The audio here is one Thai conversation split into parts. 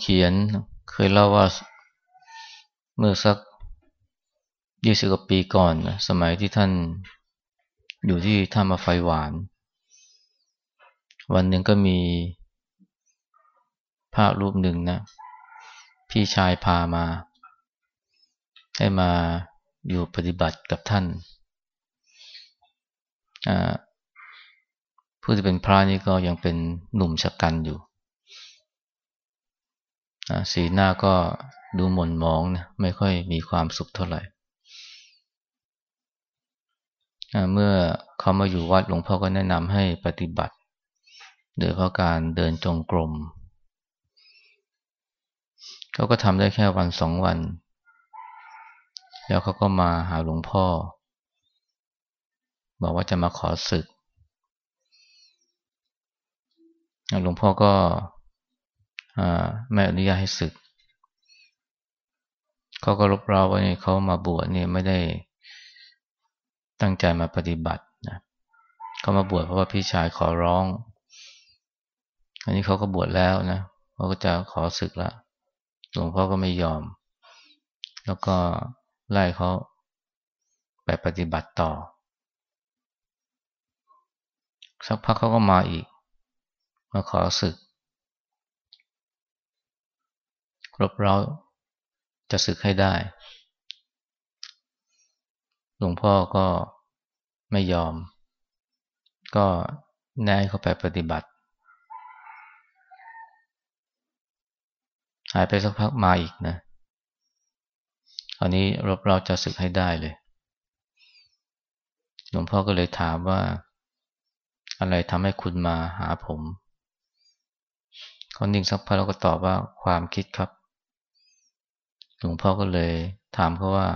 เขียนเคยเล่าว่าเมื่อสักยี่สิบกว่าปีก่อนนะสมัยที่ท่านอยู่ที่ท่ามาไฟหวาน วันหนึ่งก็มีพระรูปหนึ่งนะ พี่ชายพามา ให้มาอยู่ปฏิบัติกับท่านผู้ที่เป็นพระนี่ก็ยังเป็นหนุ่มชะกันอยู่ สีหน้าก็ดูหม่นมองนะไม่ค่อยมีความสุขเท่าไหร่ เมื่อเขามาอยู่วัดหลวงพ่อก็แนะนำให้ปฏิบัติ โดยเพราะการเดินจงกรมเขาก็ทำได้แค่วันสองวัน แล้วเขาก็มาหาหลวงพ่อ บอกว่าจะมาขอศึกหลวงพ่อก็ ไม่อนุญาตให้ศึก เขาก็รบเร้าว่าเขามาบวชเนี่ยไม่ได้ตั้งใจมาปฏิบัตินะเขามาบวชเพราะว่าพี่ชายขอร้อง อันนี้เขาก็บวชแล้วนะเขาก็จะขอศึกละหลวงพ่อก็ไม่ยอม แล้วก็ไล่เขาไปปฏิบัติต่อ สักพักเขาก็มาอีก มาขอศึก รบเร้าจะศึกให้ได้ หลวงพ่อก็ไม่ยอม ก็แน่เข้าไปปฏิบัติ หายไปสักพักมาอีกนะอันนี้รบเราจะศึกให้ได้เลย หลวงพ่อก็เลยถามว่า อะไรทำให้คุณมาหาผมเขานิ่งสักพักแล้วก็ตอบว่าความคิดครับ หลวงพ่อก็เลยถามเขาว่า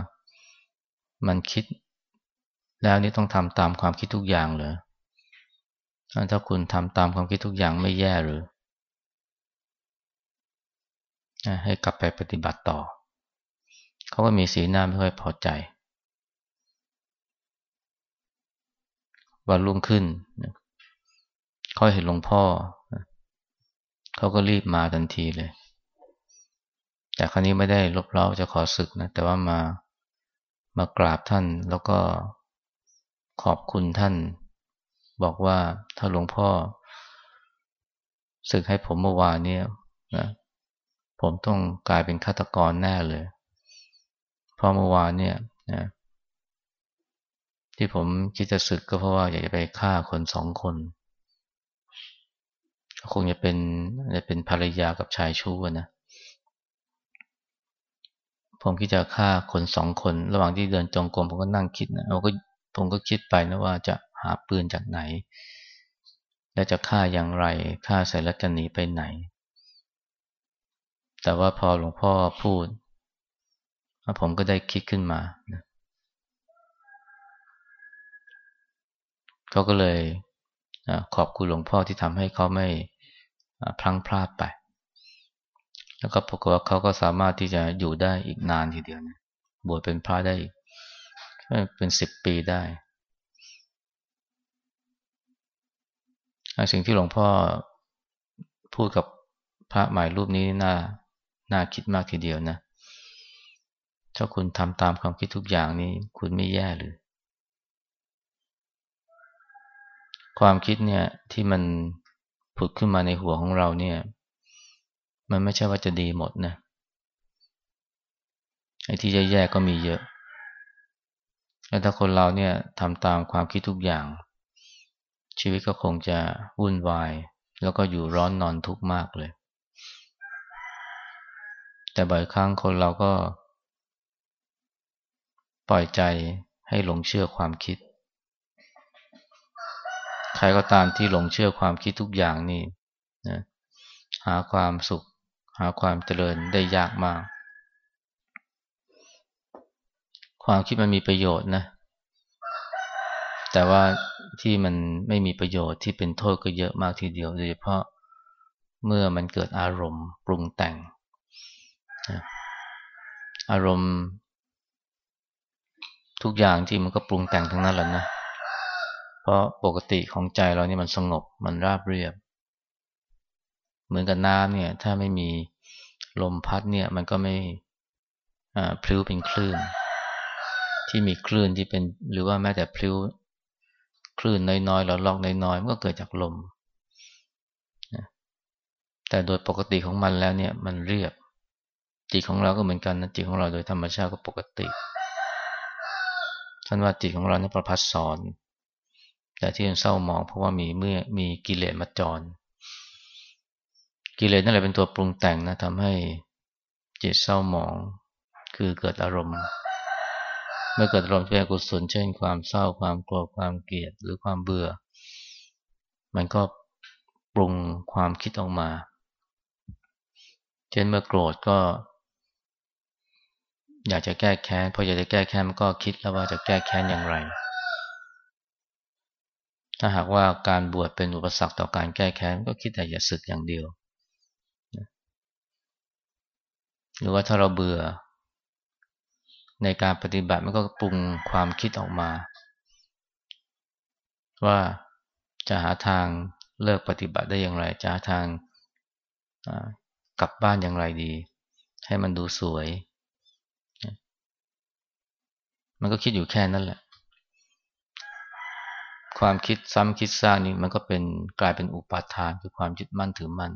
มันคิด แล้วนี่ต้องทำตามความคิดทุกอย่างเหรอถ้าคุณทำตามความคิดทุกอย่างไม่แย่หรือให้กลับไปปฏิบัติต่อ เขาก็มีสีหน้าไม่ค่อยพอใจ วันรุ่งขึ้น เขาเห็นหลวงพ่อ เขาก็รีบมาทันทีเลย แต่ครั้นี้ไม่ได้ลบเล้าจะขอศึกนะ แต่ว่ามามากราบท่านแล้วก็ขอบคุณท่าน บอกว่าถ้าหลวงพ่อศึกให้ผมเมื่อวานเนี้นะผมต้องกลายเป็นฆาตกรแน่เลยเพราะเมื่อวานเนี่ยนะที่ผมคิดจะศึกก็เพราะว่าอยากจะไปฆ่าคนสองคนคงจะเป็นจะเป็นภรรยากับชายชู้นะ ผมคิดจะฆ่าคนสองคน ระหว่างที่เดินจงกรมผมก็นั่งคิดนะผมก็ผมก็คิดไปนะว่าจะหาปืนจากไหน และจะฆ่าอย่างไรฆ่าใส่แล้วจะหนีไปไหน แต่ว่าพอหลวงพ่อพูดผมก็ได้คิดขึ้นมานะเขาก็เลยขอบคุณหลวงพ่อที่ทำให้เขาไม่พลั้งพลาดไป แล้วก็ปรากฏว่าเขาก็สามารถที่จะอยู่ได้อีกนานทีเดียวนะบวชเป็นพระได้เป็นสิบปีได้สิ่งที่หลวงพ่อพูดกับพระใหม่รูปนี้น่าน่าคิดมากทีเดียวนะ ถ้าคุณทำตามความคิดทุกอย่างนี้คุณไม่แย่เลยความคิดเนี่ยที่มันผุดขึ้นมาในหัวของเราเนี่ย มันไม่ใช่ว่าจะดีหมดนะไอ้ที่แย่ๆก็มีเยอะ แล้วถ้าคนเราเนี่ยทำตามความคิดทุกอย่าง ชีวิตก็คงจะวุ่นวาย แล้วก็อยู่ร้อนนอนทุกข์มากเลย แต่บ่อยครั้งคนเราก็ ปล่อยใจให้หลงเชื่อความคิด ใครก็ตามที่หลงเชื่อความคิดทุกอย่างนี่นะหาความสุข หาความเจริญได้ยากมาก ความคิดมันมีประโยชน์นะ แต่ว่าที่มันไม่มีประโยชน์ที่เป็นโทษก็เยอะมากทีเดียว โดยเฉพาะเมื่อมันเกิดอารมณ์ปรุงแต่ง อารมณ์ ทุกอย่างที่มันก็ปรุงแต่งทั้งนั้นแหละนะ เพราะปกติของใจเรานี่มันสงบมันราบเรียบ เหมือนกับน้ำเนี่ย ถ้าไม่มี ลมพัดเนี่ยมันก็ไม่พลิ้วเป็นคลื่น ที่มีคลื่นที่เป็นหรือว่าแม้แต่พลิ้วคลื่นน้อยๆแล้วลอกน้อยๆมันก็เกิดจากลม แต่โดยปกติของมันแล้วเนี่ยมันเรียบ จิตของเราก็เหมือนกันนะจิตของเราโดยธรรมชาติก็ปกติท่านว่าจิตของเราเนี่ยประพัดสอนแต่ที่ยังเศร้าหมองเพราะว่ามีเมื่อมีกิเลสมาจร กิเลสนั่นแหละเป็นตัวปรุงแต่งนะทำให้จิตเศร้าหมอง คือเกิดอารมณ์ เมื่อเกิดอารมณ์เป็นกุศลเช่น ความเศร้าความกลัวความเกลียดหรือความเบื่อ มันก็ปรุงความคิดออกมา เช่นเมื่อโกรธก็ อยากจะแก้แค้นพออยากจะแก้แค้นมันก็คิดแล้วว่าจะแก้แค้นอย่างไร ถ้าหากว่าการบวชเป็นอุปสรรคต่อการแก้แค้นก็คิดแต่อย่าศึกอย่างเดียว หรือว่าถ้าเราเบื่อ ในการปฏิบัติมันก็ปรุงความคิดออกมา ว่าจะหาทางเลิกปฏิบัติได้อย่างไร จะหาทางกลับบ้านอย่างไรดี ให้มันดูสวย มันก็คิดอยู่แค่นั้นแหละ ความคิดซ้ำคิดสร้างนี่มันก็เป็นกลายเป็นอุปาทานคือความยึดมั่นถือมั่น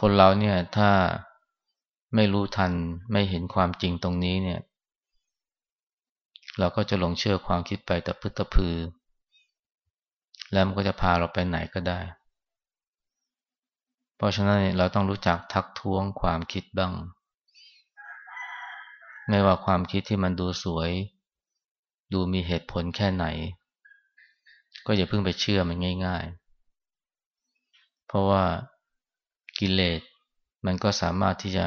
คนเราเนี่ยถ้าไม่รู้ทันไม่เห็นความจริงตรงนี้เนี่ย เราก็จะหลงเชื่อความคิดไปแต่พึตะพือ แล้วมันก็จะพาเราไปไหนก็ได้ เพราะฉะนั้นเราต้องรู้จักทักท้วงความคิดบ้าง ไม่ว่าความคิดที่มันดูสวย ดูมีเหตุผลแค่ไหน ก็อย่าเพิ่งไปเชื่อมันง่าย ๆ เพราะว่า กิเลส มันก็สามารถที่จะ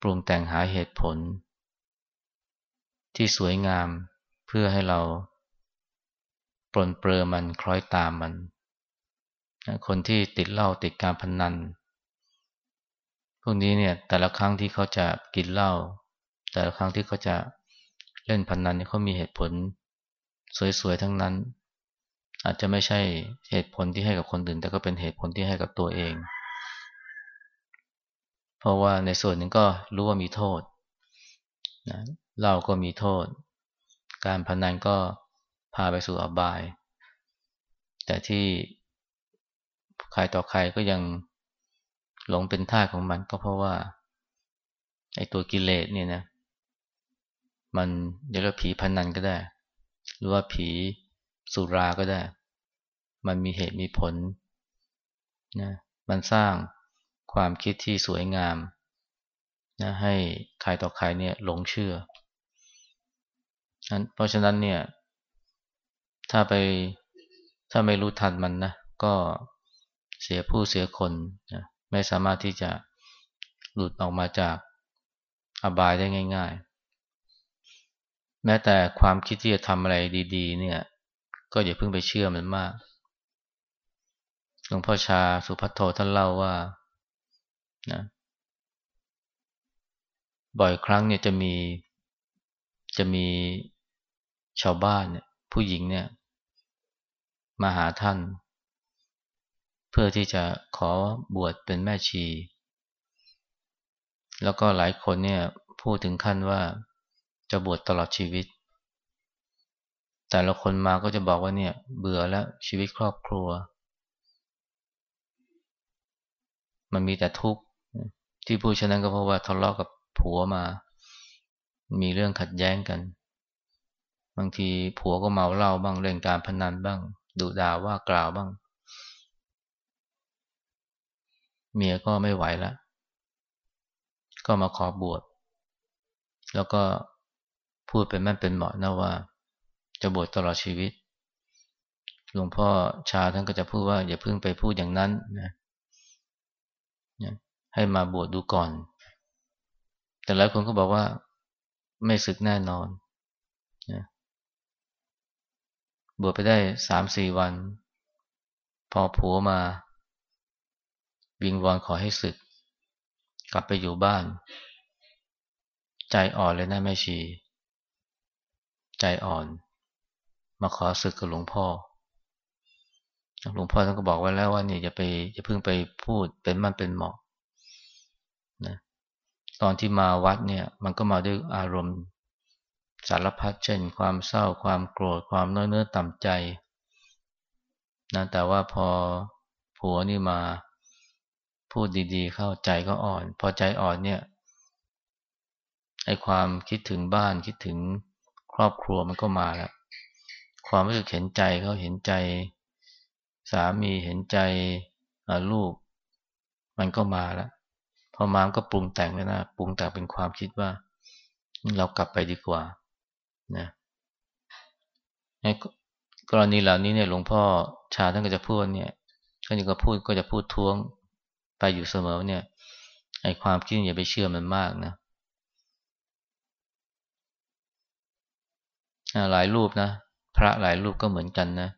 ปรุงแต่งหาเหตุผล ที่สวยงามเพื่อให้เราปลนเปลือมันคล้อยตามมัน คนที่ติดเหล้าติดการพนนัน พวกนี้เนี่ยแต่ละครั้งที่เขาจะกินเหล้าแต่ละครั้งที่เขาจะเล่นพนนันนี่เขามีเหตุผลสวยๆทั้งนั้น อาจจะไม่ใช่เหตุผลที่ให้กับคนอื่น แต่ก็เป็นเหตุผลที่ให้กับตัวเอง เพราะว่าในส่วนหนึ่งก็รู้ว่ามีโทษนะเราก็มีโทษ การพนันก็พาไปสู่อบาย แต่ที่ใครต่อใครก็ยังหลงเป็นท่าของมันก็เพราะว่าไอ้ตัวกิเลสเนี่ยนะมันเรียกว่าผีพนันก็ได้ หรือว่าผีสุราก็ได้ มันมีเหตุมีผลนะมันสร้าง ความคิดที่สวยงามนะให้ใครต่อใครเนี่ยหลงเชื่อ เพราะฉะนั้นเนี่ย ถ้าไปถ้าไม่รู้ทันมันนะก็เสียผู้เสียคนนะไม่สามารถที่จะหลุดออกมาจากอบายได้ง่าย ๆ แม้แต่ความคิดที่จะทำอะไรดี ๆ เนี่ย ก็อย่าเพิ่งไปเชื่อมันมากหลวงพ่อชาสุพัทโทท่านเล่าว่า นะบ่อยครั้งเนี่ยจะมีจะมีชาวบ้านเนี่ยผู้หญิงเนี่ย มาหาท่าน เพื่อที่จะขอบวชเป็นแม่ชี แล้วก็หลายคนเนี่ยพูดถึงขั้นว่าจะบวชตลอดชีวิต แต่ละคนมาก็จะบอกว่าเนี่ย เบื่อแล้วชีวิตครอบครัว มันมีแต่ทุกข์ ที่พูดฉะนั้นก็เพราะว่าทะเลาะกับผัวมา มีเรื่องขัดแย้งกัน บางทีผัวก็เมาเหล้าบ้างเล่นการพนันบ้างดุด่าว่ากล่าวบ้าง เมียก็ไม่ไหวแล้วก็มาขอบวชแล้วก็พูดเป็นแม่เป็นเหมาะนะว่า จะบวชตลอดชีวิต หลวงพ่อชาท่านก็จะพูดว่า อย่าเพิ่งไปพูดอย่างนั้นนะ ให้มาบวชดดูก่อน แต่หลายคนก็บอกว่าไม่ศึกแน่นอนนะบวชไปได้สามสี่วัน พอผัวมา วิงวอนขอให้ศึก กลับไปอยู่บ้าน ใจอ่อนเลยนะแม่ชี ใจอ่อน มาขอศึกกับหลวงพ่อหลวงพ่อท่านก็บอกไว้แล้วว่าเนี่ยจะไปจะเพิ่งไปพูดเป็นมันเป็นเหมาะ ตอนที่มาวัดเนี่ยมันก็มาด้วยอารมณ์สารพัดเช่น ความเศร้าความโกรธความน้อยเนื้อต่ำใจนะแต่ว่าพอผัวนี่มาพูดดีๆ เข้าใจก็อ่อน พอใจอ่อนเนี่ยไอความคิดถึงบ้านคิดถึงครอบครัวมันก็มาแล้วความรู้สึกเห็นใจเขาเห็นใจ สามีเห็นใจลูก มันก็มาแล้ว พอมาก็ปรุงแต่งแล้นะปรุงแต่งเป็นความคิดว่า เรากลับไปดีกว่านะในกรณีเหล่านี้เนี่ยหลวงพ่อชาท่านก็จะพูดเนี่ยท่านก็พูดก็จะพูดท้วงไปอยู่เสมอเนี่ยไอ้ความคิดอย่าไปเชื่อมันมากนะหลายรูปนะ พระหลายรูปก็เหมือนกันนะ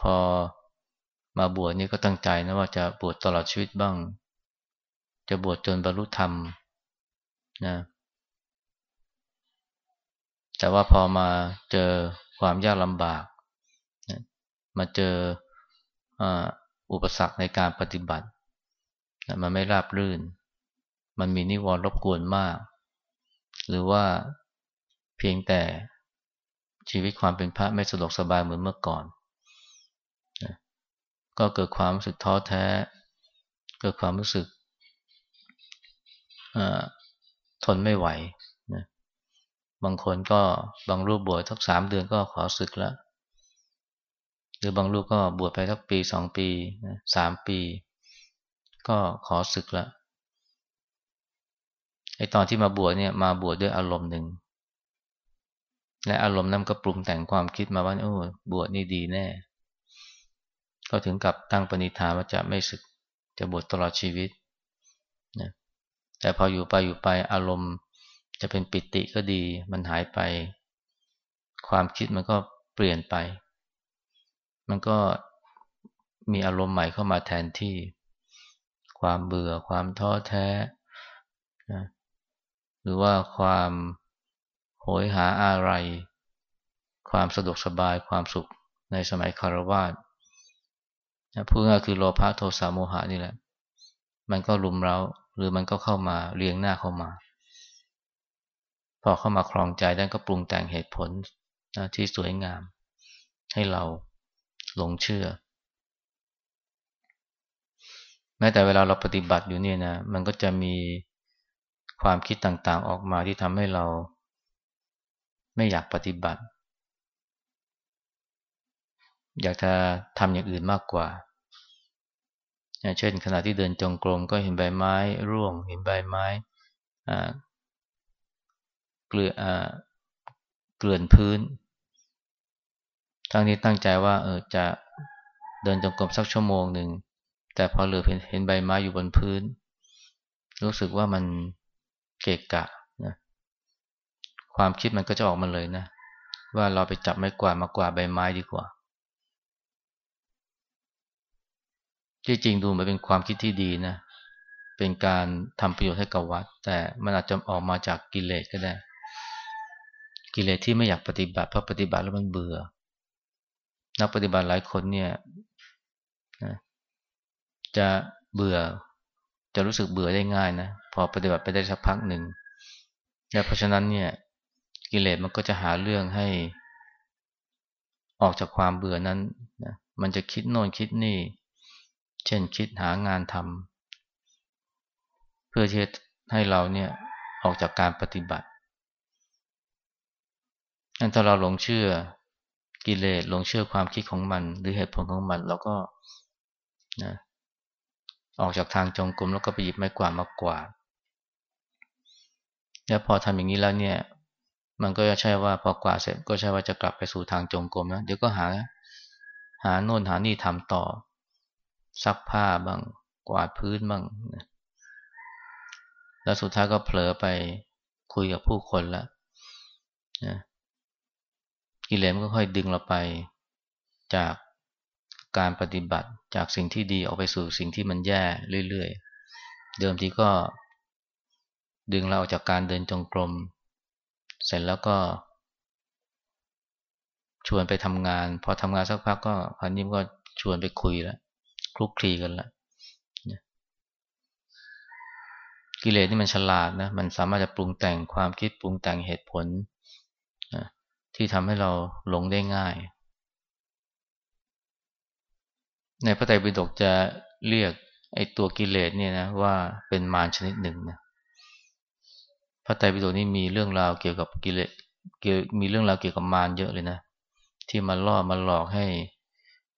พอมาบวชนี่ก็ตั้งใจนะว่าจะบวชตลอดชีวิตบ้าง จะบวชจนบรรลุธรรมนะแต่ว่าพอมาเจอความยากลำบากมาเจออุปสรรคในการปฏิบัติมันไม่ราบรื่น มันมีนิวรณ์รบกวนมาก หรือว่าเพียงแต่ชีวิตความเป็นพระไม่สะดวกสบายเหมือนเมื่อก่อนก็เกิดความรู้สึกท้อแท้ เกิดความรู้สึก ทนไม่ไหวนะบางคนก็บางรูปบวชสักสามเดือนก็ขอศึกแล้ว หรือบางรูปก็บวชไปสักปีสองปีสามปี ก็ขอศึกแล้วไอตอนที่มาบวชเนี่ยมาบวชด้วยอารมณ์หนึ่งและอารมณ์นั้นก็ปรุงแต่งความคิดมาว่าโอ้บวชนี่ดีแน่ ก็ถึงกับตั้งปณิธานว่าจะไม่ศึกจะบวชตลอดชีวิต แต่พออยู่ไปอยู่ไปอารมณ์ จะเป็นปิติก็ดี มันหายไป ความคิดมันก็เปลี่ยนไป มันก็มีอารมณ์ใหม่เข้ามาแทนที่ ความเบื่อความท้อแท้นะหรือว่าความโหยหาอะไร ความสะดวกสบายความสุขในสมัยคารวาสพูดง่ายคือโลภะโทสะโมหะนี่แหละ มันก็ลุมเรา หรือมันก็เข้ามาเรียงหน้าเข้ามา พอเข้ามาคลองใจได้ก็ปรุงแต่งเหตุผลนะที่สวยงาม ให้เราหลงเชื่อ แม้แต่เวลาเราปฏิบัติอยู่เนี่ยนะมันก็จะมีความคิดต่างๆออกมาที่ทำให้เราไม่อยากปฏิบัติ อยากจะทำอย่างอื่นมากกว่า เช่นขณะที่เดินจงกรมก็เห็นใบไม้ร่วง เห็นใบไม้เกลือเกลื่อนพื้น ทั้งนี้ตั้งใจว่าเออจะเดินจงกรมสักชั่วโมงหนึ่ง แต่พอเหลือเห็นเห็นใบไม้อยู่บนพื้น รู้สึกว่ามันเกะกะนะความคิดมันก็จะออกมาเลยนะ ว่าเราไปจับไม้กวาดมากวาดใบไม้ดีกว่า ที่จริงดูเหมันเป็นความคิดที่ดีนะ เป็นการทำประโยชน์ให้กับวัด แต่มันอาจจะออกมาจากกิเลสก็ได้ กิเลสที่ไม่อยากปฏิบัติเพราะปฏิบัติแล้วมันเบื่อ นักปฏิบัติหลายคนเนี่ยจะเบื่อ จะรู้สึกเบื่อได้ง่ายนะ พอปฏิบัติไปได้สักพักหนึ่ง และเพราะฉะนั้นเนี่ย กิเลสมันก็จะหาเรื่องให้ออกจากความเบื่อนั้นนะมันจะคิดโน่นคิดนี่ เช่นคิดหางานทำเพื่อที่ให้เราเนี่ยออกจากการปฏิบัติถ้าเราหลงเชื่อกิเลสหลงเชื่อความคิดของมัน หรือเหตุผลของมันเราก็นะออกจากทางจงกรมแล้วก็ไปหยิบไม้กวาดมากว่าแล้วพอทำอย่างนี้แล้วเนี่ย มันก็จะใช่ว่าพอกวาดเสร็จก็ใช่ว่าจะกลับไปสู่ทางจงกรมนะเดี๋ยวก็หา หาโน่นหานี่ทำต่อ ซักผ้าบ้างกวาดพื้นบ้างนะแล้วสุดท้ายก็เผลอไปคุยกับผู้คนแล้วนะกิเลสมันก็ค่อยดึงเราไปจากการปฏิบัติจากสิ่งที่ดีออกไปสู่สิ่งที่มันแย่เรื่อยๆ เดิมทีก็ ดึงเราออกจากการเดินจงกรม เสร็จแล้วก็ ชวนไปทำงาน พอทำงานสักพักก็พันนี้ก็ชวนไปคุยแล้ว คลุกคลีกันล้วกิเลสนี่มันฉลาดนะ มันสามารถจะปรุงแต่งความคิดปรุงแต่งเหตุผลนะที่ทำให้เราหลงได้ง่าย ในพระไตรปิฎกจะเรียกไอ้ตัวกิเลสเนี่ยนะว่าเป็นมารชนิดหนึ่งนะพระไตรปิฎกนี่มีเรื่องราวเกี่ยวกับกิเลสมีเรื่องราวเกี่ยวกับมารเยอะเลยนะ ที่มาล่อมาหลอกให้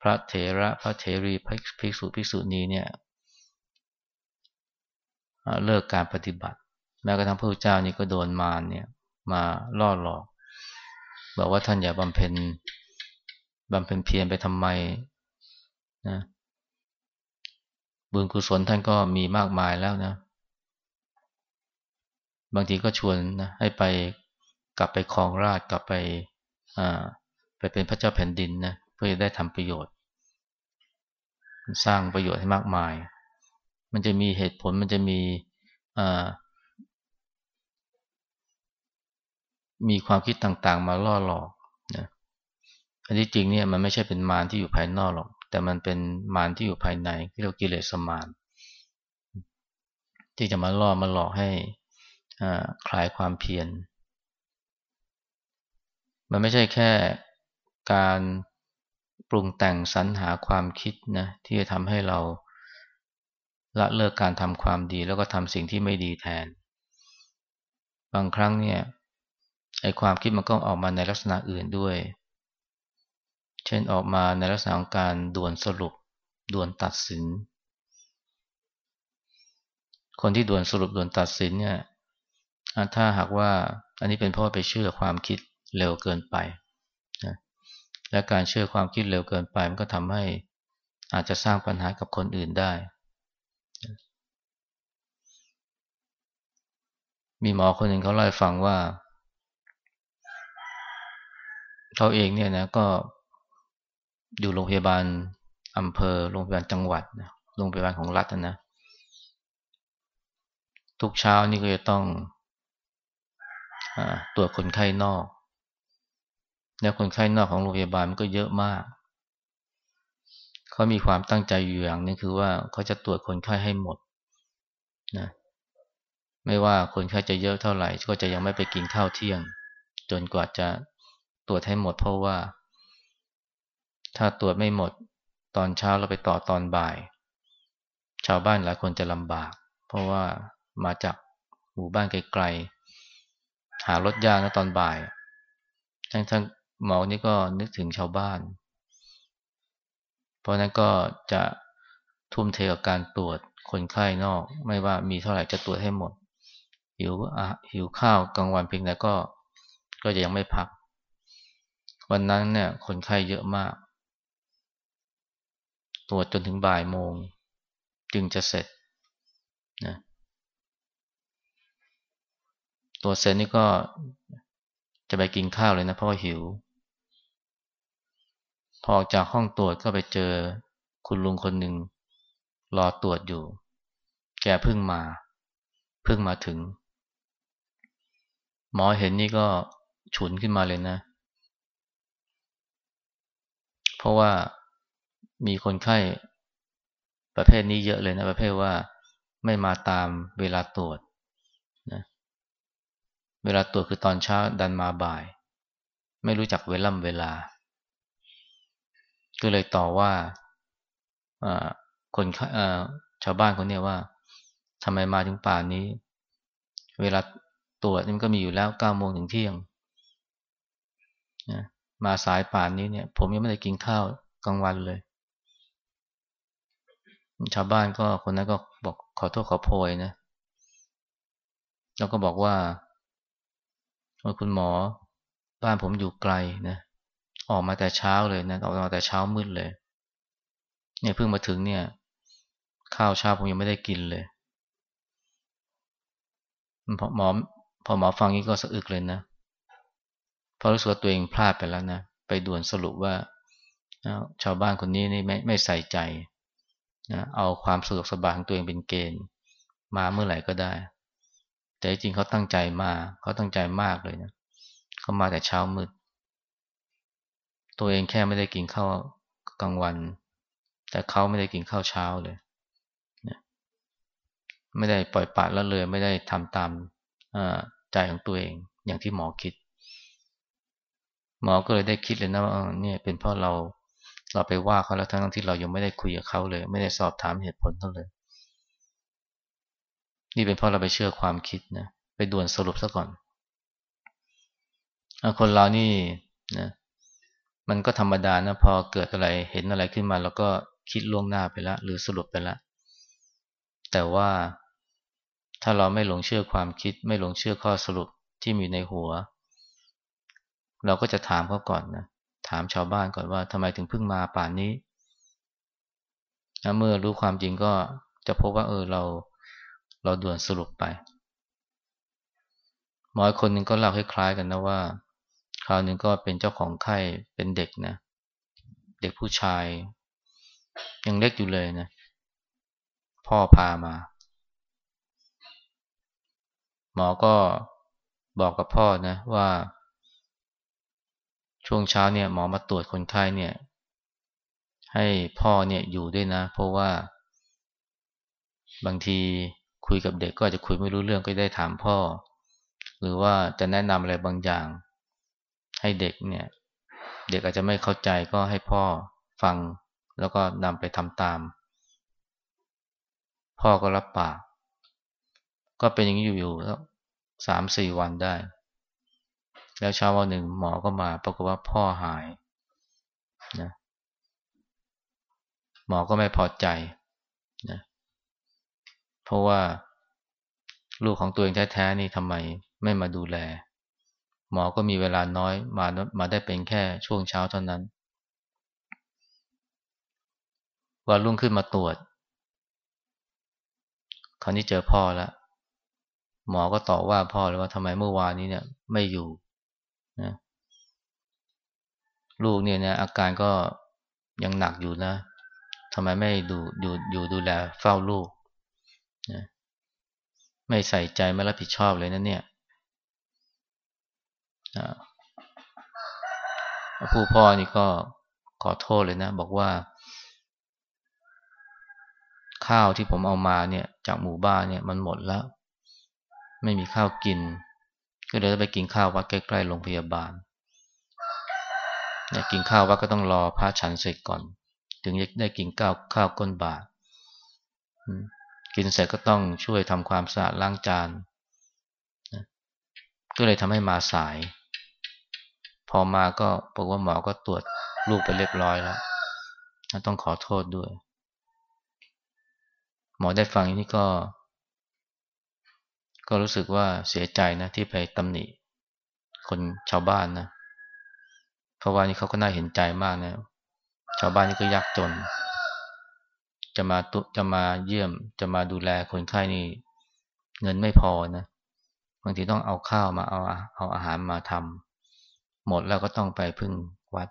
พระเถระ พระเถรีภิกษุภิกษุณีเนี่ยเลิกการปฏิบัติ แม้กระทั่งพระพุทธเจ้านี่ก็โดนมารเนี่ยมาล่อหลอก บอกว่าท่านอย่าบำเพ็ญบำเพ็ญเพียรไปทำไมนะบุญกุศลท่านก็มีมากมายแล้วนะ บางทีก็ชวนนะให้ไปกลับไปครองราชกลับไปอ่าไปเป็นพระเจ้าแผ่นดินนะเพื่อจะได้ทำประโยชน์ สร้างประโยชน์ให้มากมาย มันจะมีเหตุผลมันจะมีมีความคิดต่างๆ มาล่อหลอกนะอันที่จริงเนี่ยมันไม่ใช่เป็นมารที่อยู่ภายนอกหรอก แต่มันเป็นมารที่อยู่ภายในที่เรียกกิเลสมารที่จะมาล่อมาหลอกให้คลายความเพียร มันไม่ใช่แค่การ ปรุงแต่งสรรหาความคิดนะที่จะทำให้เราละเลิกการทำความดีแล้วก็ทำสิ่งที่ไม่ดีแทน บางครั้งเนี่ยไอความคิดมันก็ออกมาในลักษณะอื่นด้วย เช่นออกมาในลักษณะของการด่วนสรุปด่วนตัดสิน คนที่ด่วนสรุปด่วนตัดสินเนี่ยถ้าหากว่าอันนี้เป็นเพราะไปเชื่อความคิดเร็วเกินไป และการเชื่อความคิดเร็วเกินไปมันก็ทำให้อาจจะสร้างปัญหากับคนอื่นได้ มีหมอคนหนึ่งเขาเล่าให้ฟังว่าเขาเองเนี่ยนะก็อยู่โรงพยาบาลอำเภอ โรงพยาบาลจังหวัดโรงพยาบาลของรัฐนะ ทุกเช้านี่ก็จะต้องอตรวจคนไข้นอก แล้วคนไข้นอกของโรงพยาบาลมันก็เยอะมาก เขามีความตั้งใจอยู่อย่างนึงคือว่าเขาจะตรวจคนไข้ให้หมดนะไม่ว่าคนไข้จะเยอะเท่าไหร่ ก็จะยังไม่ไปกินข้าวเที่ยง จนกว่าจะตรวจให้หมดเพราะว่า ถ้าตรวจไม่หมดตอนเช้าเราไปต่อตอนบ่าย ชาวบ้านหลายคนจะลำบาก เพราะว่ามาจากหมู่บ้านไกลๆหารถยากนะตอนบ่ายทั้ง หมอนี่ก็นึกถึงชาวบ้าน เพราะนั้นก็จะทุ่มเทกับการตรวจคนไข้นอก ไม่ว่ามีเท่าไหร่จะตรวจให้หมด หิวหิวข้าวกลางวันเพียงแต่ก็ ก็จะยังไม่พัก วันนั้นเนี่ย คนไข้เยอะมาก ตรวจจนถึงบ่ายโมง จึงจะเสร็จนะตัวจเสร็จนี่ก็จะไปกินข้าวเลยนะเพราะว่าหิว พอออกจากห้องตรวจก็ไปเจอคุณลุงคนหนึ่งรอตรวจอยู่ แกเพิ่งมา เพิ่งมาถึง หมอเห็นนี่ก็ฉุนขึ้นมาเลยนะ เพราะว่ามีคนไข้ประเภทนี้เยอะเลยนะ ประเภทว่าไม่มาตามเวลาตรวจนะเวลาตรวจคือตอนเช้าดันมาบ่าย ไม่รู้จักเวล่ำเวลา ก็เลยต่อว่าคนชาวบ้านคนนี้ว่าทำไมมาถึงป่านนี้ เวลาตรวจมันก็มีอยู่แล้วเก้าโมงถึงเที่ยงนะมาสายป่านนี้เนี่ย ผมยังไม่ได้กินข้าวกลางวันเลย ชาวบ้านก็คนนั้นก็บอกขอโทษขอโพยนะ แล้วก็บอกว่าว่าคุณหมอบ้านผมอยู่ไกลนะ ออกมาแต่เช้าเลยนะออกมาแต่เช้ามืดเลย เนี่ยเพิ่งมาถึงเนี่ย ข้าวเช้าผมยังไม่ได้กินเลยหมอพอหมอฟังนี้ก็สะอึกเลยนะเพราะรู้สึกว่าตัวเองพลาดไปแล้วนะไปด่วนสรุปว่าชาวบ้านคนนี้นี่ไม่ไม่ใส่ใจนะเอาความสะดวกสบายของตัวเองเป็นเกณฑ์ มาเมื่อไหร่ก็ได้ แต่จริงเขาตั้งใจมาเขาตั้งใจมากเลยนะเขามาแต่เช้ามืด ตัวเองแค่ไม่ได้กินข้าวกลางวัน แต่เขาไม่ได้กินข้าวเช้าเลยไม่ได้ปล่อยปละละเลย ไม่ได้ทำตามใจของตัวเอง อย่างที่หมอคิด หมอก็เลยได้คิดเลยนะว่าเนี่ยเป็นเพราะเราเราไปว่าเขาแล้วทั้งที่เรายังไม่ได้คุยกับเขาเลย ไม่ได้สอบถามเหตุผลเขาเลย นี่เป็นเพราะเราไปเชื่อความคิดนะไปด่วนสรุปซะก่อนคนเรานี่นะ มันก็ธรรมดานะพอเกิดอะไรเห็นอะไรขึ้นมา แล้วก็คิดล่วงหน้าไปแล้วหรือสรุปไปแล้วแต่ว่าถ้าเราไม่หลงเชื่อความคิด ไม่หลงเชื่อข้อสรุปที่มีในหัว เราก็จะถามเขาก่อนนะถามชาวบ้านก่อนว่าทำไมถึงเพิ่งมาป่านนี้เมื่อรู้ความจริงก็จะพบว่าเออเราเราด่วนสรุปไปหมอคนหนึ่งก็เล่าคล้ายๆกันนะว่า คราวหนึ่งก็เป็นเจ้าของไข้เป็นเด็กนะ เด็กผู้ชาย ยังเล็กอยู่เลยนะ พ่อพามา หมอก็บอกกับพ่อนะว่า ช่วงเช้าเนี่ย หมอมาตรวจคนไข้เนี่ย ให้พ่อเนี่ยอยู่ด้วยนะ เพราะว่า บางทีคุยกับเด็กก็อาจจะคุยไม่รู้เรื่องก็ได้ถามพ่อ หรือว่าจะแนะนำอะไรบางอย่าง ให้เด็กเนี่ย เด็กอาจจะไม่เข้าใจก็ให้พ่อฟังแล้วก็นำไปทำตาม พ่อก็รับปากก็เป็นอย่างนี้อยู่ๆแล้วสามสี่วันได้ แล้วเช้าวันหนึ่งหมอก็มาปรากฏว่าพ่อหายนะหมอก็ไม่พอใจนะเพราะว่าลูกของตัวเองแท้ๆนี่ทำไมไม่มาดูแล หมอก็มีเวลาน้อยมามาได้เป็นแค่ช่วงเช้าเท่านั้น วันรุ่งขึ้นมาตรวจ คราวนี้เจอพ่อแล้วหมอก็ตอบว่าพ่อเลยว่าทำไมเมื่อวานนี้เนี่ยไม่อยู่นะลูกเนี่ยนะอาการก็ยังหนักอยู่นะทำไมไม่ดูอยู่อยู่ดูแลเฝ้าลูกนะไม่ใส่ใจไม่รับผิดชอบเลยนะเนี่ย ผู้พ่อนี่ก็ขอโทษเลยนะ บอกว่า ข้าวที่ผมเอามาเนี่ย จากหมู่บ้านเนี่ยมันหมดแล้ว ไม่มีข้าวกิน ก็เลยไปกินข้าววัดใกล้ๆโรงพยาบาลเนี่ยกินข้าววัดก็ต้องรอพระฉันเสร็จก่อน ถึงจะได้กินข้าวข้าวก้นบาทกินเสร็จก็ต้องช่วยทำความสะอาดล้างจานก็เลยทำให้มาสาย พอมาก็บอกว่าหมอก็ตรวจลูกไปเรียบร้อยแล้วต้องขอโทษด้วย หมอได้ฟังนี่ก็ ก็รู้สึกว่าเสียใจนะที่ไปตำหนิคนชาวบ้านนะเพราะว่านี่เขาก็น่าเห็นใจมากนะ ชาวบ้านนี่ก็ยากจน จะมาตุจะมาเยี่ยม จะมาดูแลคนไข้นี่ เงินไม่พอนะบางทีต้องเอาข้าวมาเอาเอาอาหารมาทำ หมดแล้วก็ต้องไปพึ่งวัด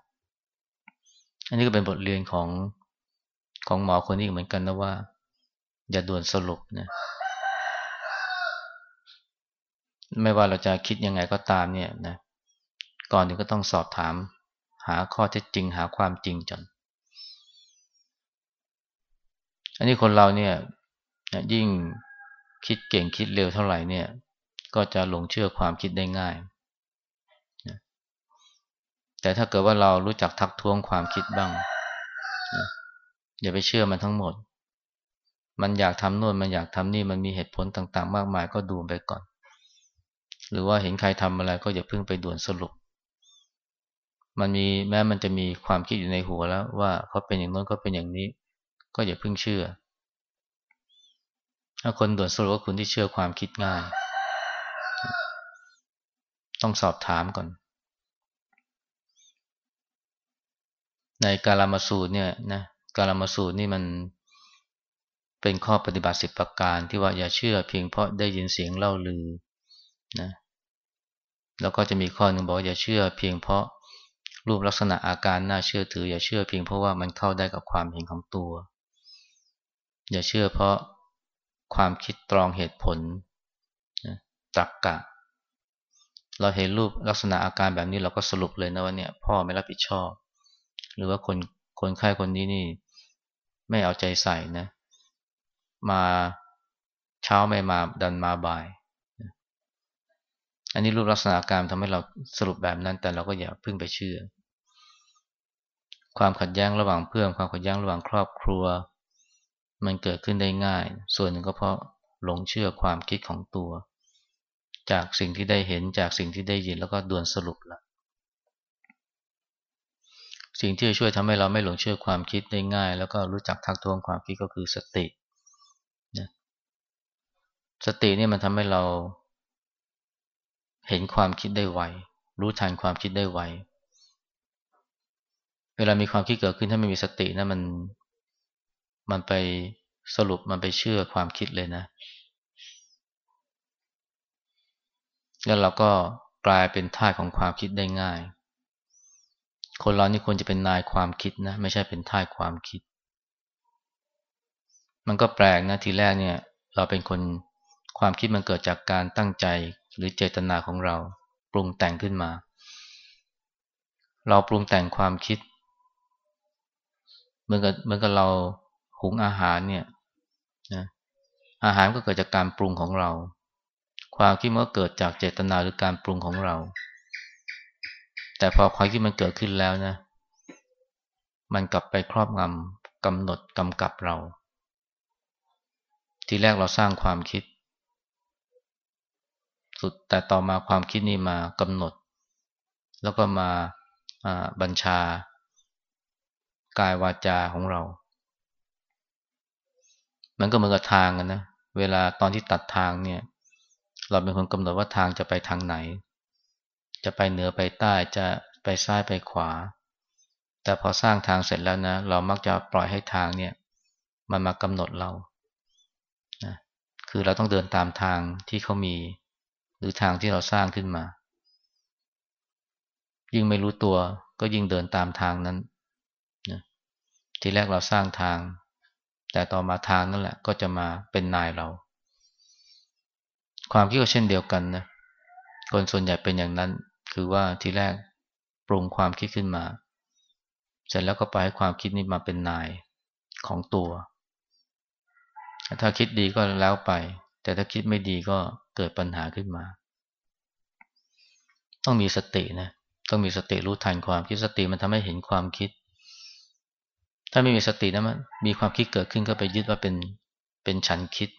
อันนี้ก็เป็นบทเรียนของของหมอคนนี้เหมือนกันนะว่า อย่าด่วนสรุปนะไม่ว่าเราจะคิดยังไงก็ตามเนี่ยนะก่อนนึ่งก็ต้องสอบถาม หาข้อเท็จจริง หาความจริงจน อันนี้คนเราเนี่ยยิ่งคิดเก่งคิดเร็วเท่าไหร่เนี่ย ก็จะหลงเชื่อความคิดได้ง่าย แต่ถ้าเกิดว่าเรารู้จักทักท้วงความคิดบ้างอย่าไปเชื่อมันทั้งหมด มันอยากทำโน่นมันอยากทำนี่มันมีเหตุผลต่าง ๆ มากมายก็ดูไปก่อน หรือว่าเห็นใครทำอะไรก็อย่าเพิ่งไปด่วนสรุป มันมีแม้มันจะมีความคิดอยู่ในหัวแล้ว ว่าเขาเป็นอย่างโน้นก็เป็นอย่างนี้ ก็อย่าเพิ่งเชื่อ ถ้าคนด่วนสรุปว่าคุณที่เชื่อความคิดง่าย ต้องสอบถามก่อน ในกาลามาสูตรเนี่ยนะกาลามาสูตรนี่มันเป็นข้อปฏิบัติสิบประการที่ว่าอย่าเชื่อเพียงเพราะได้ยินเสียงเล่าลือนะแล้วก็จะมีข้อหนึ่งบอกอย่าเชื่อเพียงเพราะรูปลักษณะอาการน่าเชื่อถือ อย่าเชื่อเพียงเพราะว่ามันเข้าได้กับความเห็นของตัว อย่าเชื่อเพราะความคิดตรองเหตุผลตักกะ เราเห็นรูปลักษณะอาการแบบนี้เราก็สรุปเลยนะว่าเนี่ยพ่อไม่รับผิดชอบ หรือว่าคนคนไข้คนนี้นี่ ไม่เอาใจใส่นะ มาเช้าไม่มาดันมาบ่าย อันนี้รูปลักษณะการทำให้เราสรุปแบบนั้น แต่เราก็อย่าพึ่งไปเชื่อ ความขัดแย้งระหว่างเพื่อนความขัดแย้งระหว่างครอบครัว มันเกิดขึ้นได้ง่าย ส่วนหนึ่งก็เพราะหลงเชื่อความคิดของตัว จากสิ่งที่ได้เห็นจากสิ่งที่ได้ยินแล้วก็ด่วนสรุปละ สิ่งที่จะช่วยทำให้เราไม่หลงเชื่อความคิดได้ง่าย แล้วก็รู้จักทักท้วงความคิดก็คือสตินะสตินี่มันทำให้เรา เห็นความคิดได้ไวรู้ทันความคิดได้ไวเวลามีความคิดเกิดขึ้นถ้าไม่มีสตินะมันมันไปสรุปมันไปเชื่อความคิดเลยนะ แล้วเราก็กลายเป็นท่าของความคิดได้ง่าย คนเรานี่ควรจะเป็นนายความคิดนะ ไม่ใช่เป็นท่ายความคิด มันก็แปลกนะทีแรกเนี่ย เราเป็นคนความคิดมันเกิดจากการตั้งใจหรือเจตนาของเราปรุงแต่งขึ้นมา เราปรุงแต่งความคิด เหมือนกับเหมือนกับเราหุงอาหารเนี่ยนะอาหารก็เกิดจากการปรุงของเรา ความคิดมันก็เกิดจากเจตนาหรือการปรุงของเรา แต่พอความคิดมันเกิดขึ้นแล้วนะ มันกลับไปครอบงำกำหนดกำกับเรา ทีแรกเราสร้างความคิด สุดแต่ต่อมาความคิดนี้มากำหนด แล้วก็มาบัญชากายวาจาของเรา มันก็เหมือนกับทางกันนะ เวลาตอนที่ตัดทางเนี่ย เราเป็นคนกำหนดว่าทางจะไปทางไหน จะไปเหนือไปใต้จะไปซ้ายไปขวา แต่พอสร้างทางเสร็จแล้วนะ เรามักจะปล่อยให้ทางเนี่ย มันมากำหนดเรานะคือเราต้องเดินตามทางที่เขามี หรือทางที่เราสร้างขึ้นมา ยิ่งไม่รู้ตัวก็ยิ่งเดินตามทางนั้นนะทีแรกเราสร้างทาง แต่ต่อมาทางนั่นแหละ ก็จะมาเป็นนายเรา ความคิดก็เช่นเดียวกันนะคนส่วนใหญ่เป็นอย่างนั้น คือว่าทีแรกปรุงความคิดขึ้นมา เสร็จแล้วก็ไปให้ความคิดนี้มาเป็นนายของตัว ถ้าคิดดีก็แล้วไป แต่ถ้าคิดไม่ดีก็เกิดปัญหาขึ้นมา ต้องมีสตินะต้องมีสติรู้ทันความคิดสติมันทำให้เห็นความคิด ถ้าไม่มีสตินะมันมีความคิดเกิดขึ้นก็ไปยึดว่าเป็นเป็นฉันคิด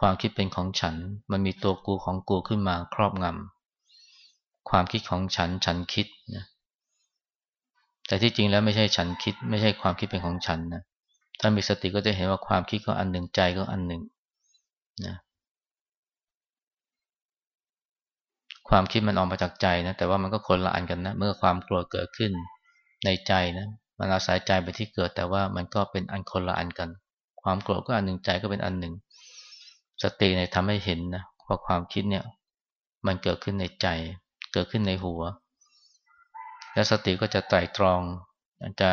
ความคิดเป็นของฉัน มันมีตัวกูของกูขึ้นมาครอบงำ ความคิดของฉันฉันคิดนะแต่ที่จริงแล้วไม่ใช่ฉันคิด ไม่ใช่ความคิดเป็นของฉันนะถ้ามีสติก็จะเห็นว่าความคิดก็อันหนึ่งใจก็อันหนึ่งนะความคิดมันออกมาจากใจนะแต่ว่ามันก็คนละอันกันนะ เมื่อความกลัวเกิดขึ้นในใจนะมันอาศัยใจไปที่เกิด แต่ว่ามันก็เป็นอันคนละอันกัน ความโกรธก็อันหนึ่งใจก็เป็นอันหนึ่ง สติเนี่ยทำให้เห็นนะว่าความคิดเนี่ย มันเกิดขึ้นในใจ เกิดขึ้นในหัว และสติก็จะไตรตรองจะ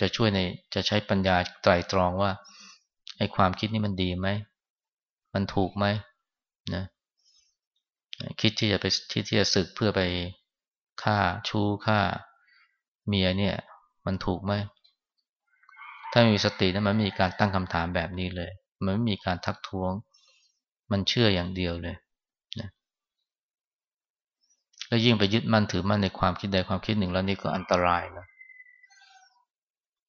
จะช่วยในจะใช้ปัญญาไตรตรองว่าไอ้ความคิดนี่มันดีไหมมันถูกไหมนะคิดที่จะไปคิดที่จะศึกเพื่อไปฆ่าชู้ฆ่าเมียเนี่ย มันถูกไหมถ้ามีสตินะมันไม่มีการตั้งคำถามแบบนี้เลย มันไม่มีการทักท้วง มันเชื่ออย่างเดียวเลย แล้วยิ่งไปยึดมั่นถือมั่นในความคิดใดความคิดหนึ่งแล้วนี่ก็อันตรายนะ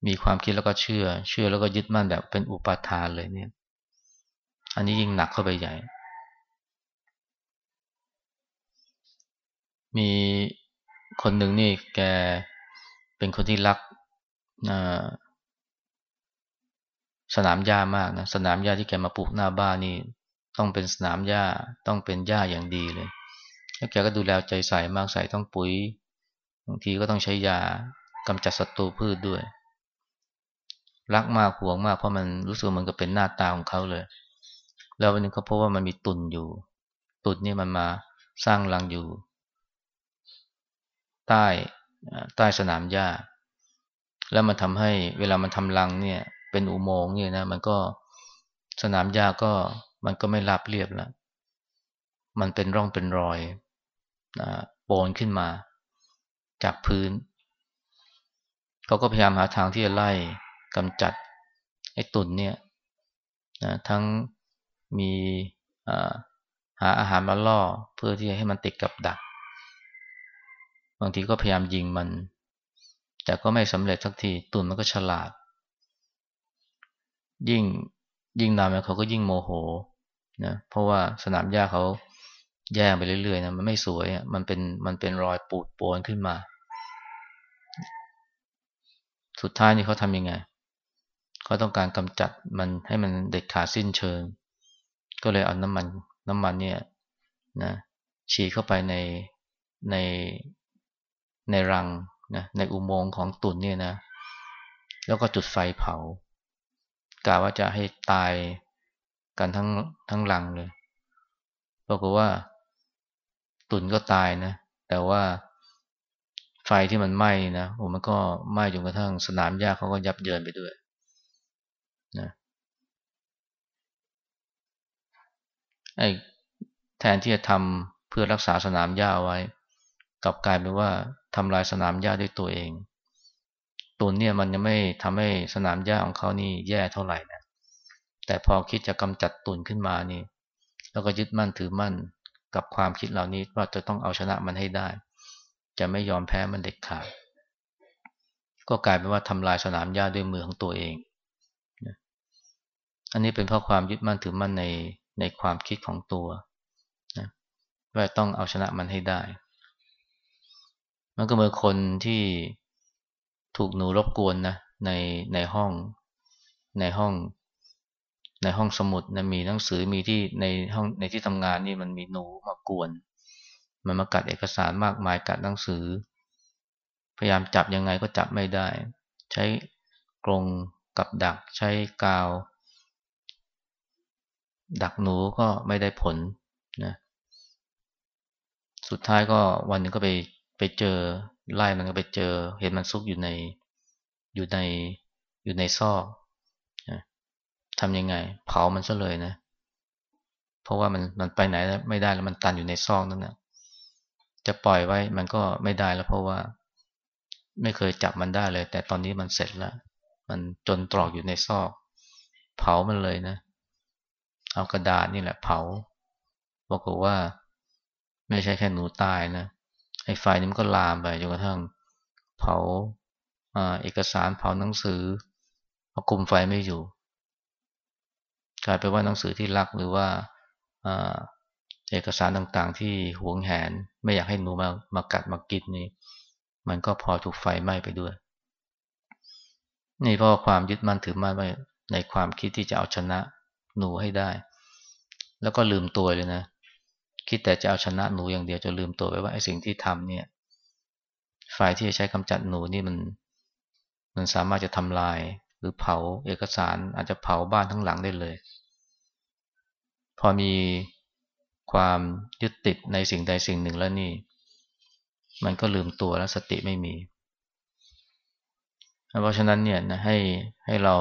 มีความคิดแล้วก็เชื่อ เชื่อแล้วก็ยึดมั่นแบบเป็นอุปาทานเลยเนี่ย อันนี้ยิ่งหนักเข้าไปใหญ่ มีคนหนึ่งนี่แกเป็นคนที่รักสนามหญ้ามากนะสนามหญ้าที่แกมาปลูกหน้าบ้านนี่ ต้องเป็นสนามหญ้าต้องเป็นหญ้าอย่างดีเลย แล้วแกก็ดูแลใจใส่มากใส่ต้องปุ๋ยบางทีก็ต้องใช้ยากำจัดศัตรูพืชด้วย รักมากห่วงมากเพราะมันรู้สึกมันก็เป็นหน้าตาของเขาเลย แล้ววันนึงเขาพบว่ามันมีตุ่นอยู่ ตุ่นนี่มันมาสร้างรังอยู่ ใต้ใต้สนามหญ้า แล้วมันทำให้เวลามันทำรังเนี่ย เป็นอุโมงค์เนี่ยนะมันก็สนามหญ้าก็มันก็ไม่ราบเรียบแล้วมันเป็นร่องเป็นรอย โปนขึ้นมา จากพื้น เขาก็พยายามหาทางที่จะไล่กำจัดไอ้ตุ่นเนี่ยนะทั้งมีหาอาหารมาล่อเพื่อที่จะให้มันติดกับดัก บางทีก็พยายามยิงมัน แต่ก็ไม่สำเร็จสักทีตุ่นมันก็ฉลาด ยิ่งยิ่งนานเขาก็ยิ่งโมโหนะเพราะว่าสนามหญ้าเขา แย่ไปเรื่อยๆนะมันไม่สวยอะมันเป็นมันเป็นรอยปูดโปนขึ้นมา สุดท้ายนี่เขาทำยังไงเขาต้องการกำจัดมันให้มันเด็ดขาดสิ้นเชิง ก็เลยเอาน้ำมันน้ำมันเนี่ยนะฉีดเข้าไปในในในรังนะในอุโมงค์ของตุ่นเนี่ยนะ แล้วก็จุดไฟเผากะว่าจะให้ตายกันทั้งทั้งรังเลยปรากฏว่า ตุนก็ตายนะ แต่ว่าไฟที่มันไหม้นะโอ้มันก็ไหม้จนกระทั่งสนามหญ้าเขาก็ยับเยินไปด้วยนะไอ้แทนที่จะทำเพื่อรักษาสนามหญ้าไว้ กลับกลายเป็นว่าทำลายสนามหญ้าด้วยตัวเองตุนเนี่ยมันยังไม่ทำให้สนามหญ้าของเขานี่แย่เท่าไหร่นะแต่พอคิดจะกำจัดตุนขึ้นมานี่ แล้วก็ยึดมั่นถือมั่น กับความคิดเหล่านี้ว่าจะต้องเอาชนะมันให้ได้ จะไม่ยอมแพ้มันเด็ดขาด ก็กลายเป็นว่าทำลายสนามหญ้าด้วยมือของตัวเอง อันนี้เป็นเพราะความยึดมั่นถือมั่นในในความคิดของตัวนะว่าต้องเอาชนะมันให้ได้ มันก็เหมือนคนที่ถูกหนูรบกวนนะในในห้องในห้อง ในห้องสมุดนะมีหนังสือมีที่ในห้องในที่ทำงานนี่มันมีหนูมากวน มันมากัดเอกสารมากมายกัดหนังสือ พยายามจับยังไงก็จับไม่ได้ ใช้กรงกับดักใช้กาว ดักหนูก็ไม่ได้ผลนะสุดท้ายก็วันนึงก็ไปไปเจอไล่มันก็ไปเจอ เห็นมันซุกอยู่ในอยู่ในอยู่ในซอก ทำยังไง เผามันซะเลยนะ เพราะว่ามันมันไปไหนไม่ได้แล้วมันตันอยู่ในซอกนั่นนะจะปล่อยไว้มันก็ไม่ได้แล้วเพราะว่า ไม่เคยจับมันได้เลย แต่ตอนนี้มันเสร็จแล้ว มันจนตรอกอยู่ในซอก เผามันเลยนะ เอากระดาษนี่แหละเผาบอกว่า ไม่ใช่แค่หนูตายนะไอ้ไฟนี่มันก็ลามไปจนกระทั่งเผาเอกสารเผาหนังสือเอาคุมไฟไม่อยู่ กลายเป็นว่าหนังสือที่รักหรือว่าเอกสารต่างๆ ที่หวงแหน ไม่อยากให้หนูมามากัดมากินนี่มันก็พอถูกไฟไหม้ไปด้วย นี่เพราะความยึดมั่นถือมั่นไว้ในความคิดที่จะเอาชนะหนูให้ได้ แล้วก็ลืมตัวเลยนะ คิดแต่จะเอาชนะหนูอย่างเดียวจะลืมตัวไปว่าไอ้สิ่งที่ทำเนี่ยฝ่ายที่จะใช้กำจัดหนูนี่มัน มันสามารถจะทำลาย รือเผาเอกสารอาจจะเผาบ้านทั้งหลังได้เลย พอมีความยึดติดในสิ่งใดสิ่งหนึ่งแล้วนี่ มันก็ลืมตัวแล้วสติไม่มี เพราะฉะนั้นเนี่ยนะให้ให้เรา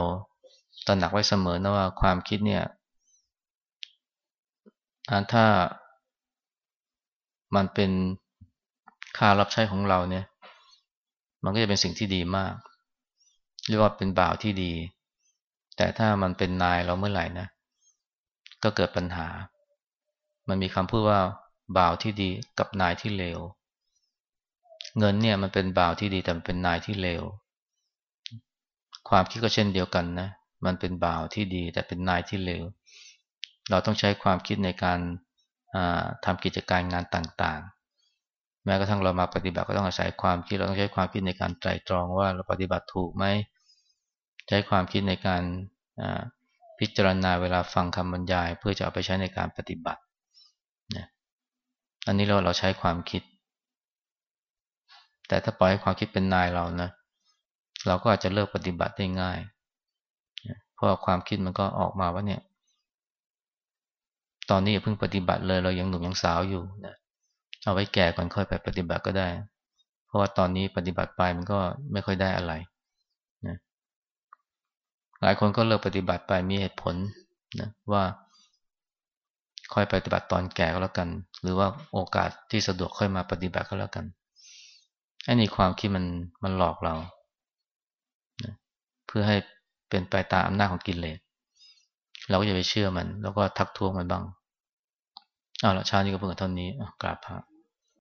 ตระหนักไว้เสมอนะว่าความคิดเนี่ยถ้ามันเป็นค่ารับใช้ของเราเนี่ย มันก็จะเป็นสิ่งที่ดีมาก เรียกว่าเป็นบ่าวที่ดี แต่ถ้ามันเป็นนายเราเมื่อไหร่นะก็เกิดปัญหา มันมีคำพูดว่าบ่าวที่ดีกับนายที่เลว เงินเนี่ยมันเป็นบ่าวที่ดีแต่เป็นนายที่เลว ความคิดก็เช่นเดียวกันนะ มันเป็นบ่าวที่ดีแต่เป็นนายที่เลว เราต้องใช้ความคิดในการทำกิจการงานต่างๆ แม้กระทั่งเรามาปฏิบัติก็ต้องอาศัยความคิด เราต้องใช้ความคิดในการไตรตรองว่าเราปฏิบัติถูกไหม ใช้ความคิดในการพิจารณาเวลาฟังคำบรรยาย เพื่อจะเอาไปใช้ในการปฏิบัตินะอันนี้เราเราใช้ความคิด แต่ถ้าปล่อยให้ความคิดเป็นนายเรานะ เราก็อาจจะเลิกปฏิบัติได้ง่าย เพราะความคิดมันก็ออกมาว่าเนี่ย ตอนนี้อย่าเพิ่งปฏิบัติเลย เรายังหนุ่มยังสาวอยู่นะเอาไว้แก่ก่อนค่อยไปปฏิบัติก็ได้ เพราะว่าตอนนี้ปฏิบัติไปมันก็ไม่ค่อยได้อะไร หลายคนก็เลิกปฏิบัติไปมีเหตุผลนะว่าค่อยปฏิบัติตอนแก่ก็แล้วกัน หรือว่าโอกาสที่สะดวกค่อยมาปฏิบัติก็แล้วกันอันนี้ความคิดมันมันหลอกเราเพื่อให้เป็นไปตามอำนาจของกิเลสเราก็อย่าไปเชื่อมัน แล้วก็ทักท้วงมันบ้างเอาละชาตินี้ก็เพิ่งเท่านี้กราบพระ